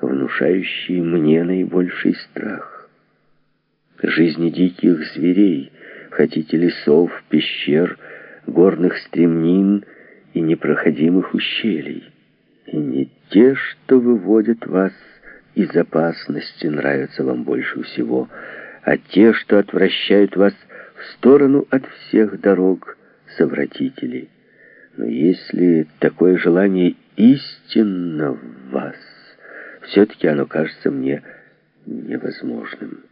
внушающие мне наибольший страх. Жизни диких зверей, хотите лесов, пещер, горных стремнин и непроходимых ущелий. И не те, что выводят вас из опасности, нравятся вам больше всего, а те, что отвращают вас в сторону от всех дорог совратителей. Но если такое желание истинно в вас, все-таки оно кажется мне невозможным.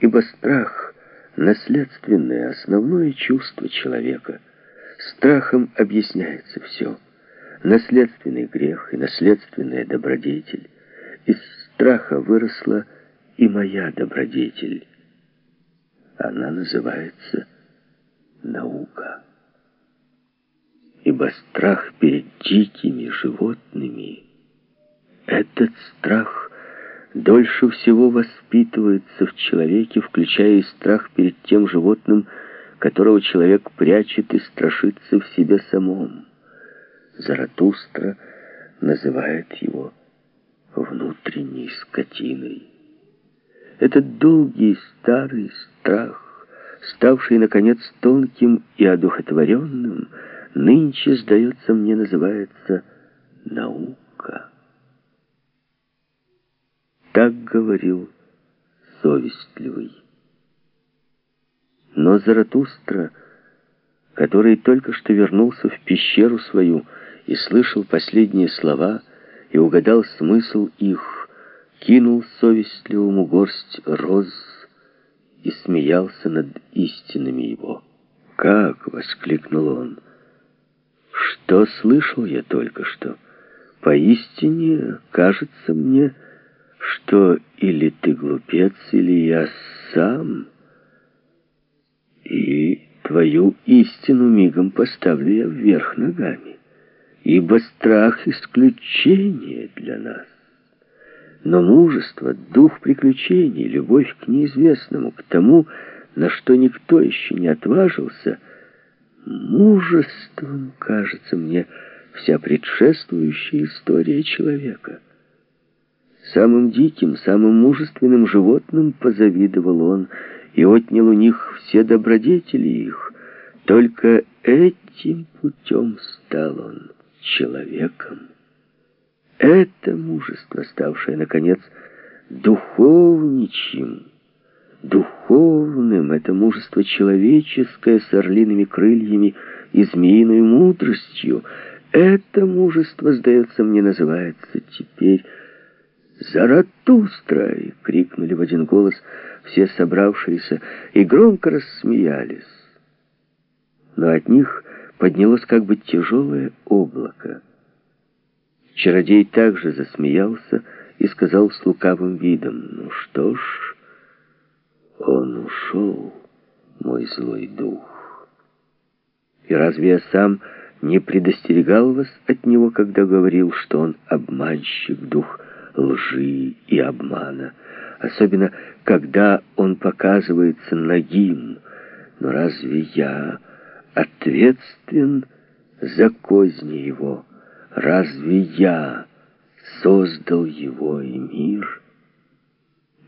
Ибо страх — наследственное, основное чувство человека. Страхом объясняется все. Наследственный грех и наследственная добродетель. Из страха выросла и моя добродетель. Она называется наука. Ибо страх перед дикими животными, этот страх дольше всего воспитывается в человеке, включая и страх перед тем животным, которого человек прячет и страшится в себе самом. Заратустра называет его внутренней скотиной. Этот долгий старый страх, ставший, наконец, тонким и одухотворенным, нынче, сдается мне, называется наука. Так говорил совестливый. Но Заратустра, который только что вернулся в пещеру свою и слышал последние слова, и угадал смысл их, кинул совестливому горсть роз и смеялся над истинами его. «Как?» — воскликнул он. «Что слышал я только что? Поистине кажется мне, что или ты глупец, или я сам, и твою истину мигом поставлю я вверх ногами, ибо страх — исключение для нас». Но мужество, дух приключений, любовь к неизвестному, к тому, на что никто еще не отважился, мужеством, кажется мне, вся предшествующая история человека. Самым диким, самым мужественным животным позавидовал он и отнял у них все добродетели их. Только этим путем стал он человеком. Это мужество, ставшее, наконец, духовничьим, духовным, это мужество человеческое с орлиными крыльями и змеиной мудростью, это мужество, сдается мне, называется теперь «Заратустра!» и крикнули в один голос все собравшиеся и громко рассмеялись. Но от них поднялось как бы тяжелое облако. Чародей также засмеялся и сказал с лукавым видом, «Ну что ж, он ушел, мой злой дух. И разве я сам не предостерегал вас от него, когда говорил, что он обманщик, дух лжи и обмана, особенно когда он показывается нагим? Но разве я ответственен за козни его?» Разве я создал его и мир?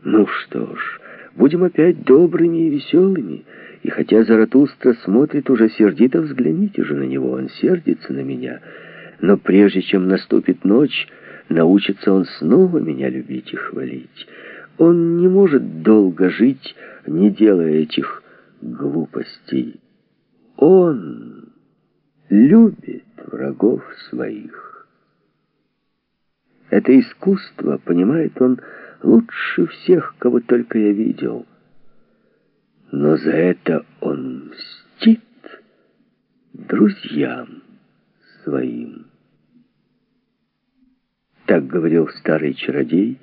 Ну что ж, будем опять добрыми и веселыми. И хотя Заратустра смотрит уже сердито, взгляните же на него, он сердится на меня. Но прежде чем наступит ночь, научится он снова меня любить и хвалить. Он не может долго жить, не делая этих глупостей. Он любит врагов своих. Это искусство, понимает он, лучше всех, кого только я видел. Но за это он мстит друзьям своим. Так говорил старый чародей,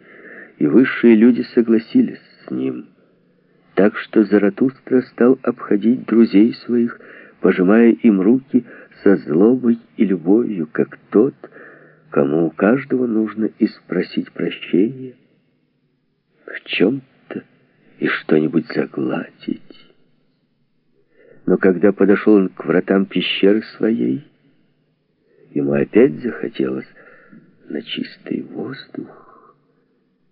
и высшие люди согласились с ним. Так что Заратустра стал обходить друзей своих, пожимая им руки со злобой и любовью, как тот, кому у каждого нужно и спросить прощения в чем-то и что-нибудь загладить. Но когда подошел он к вратам пещеры своей, ему опять захотелось на чистый воздух,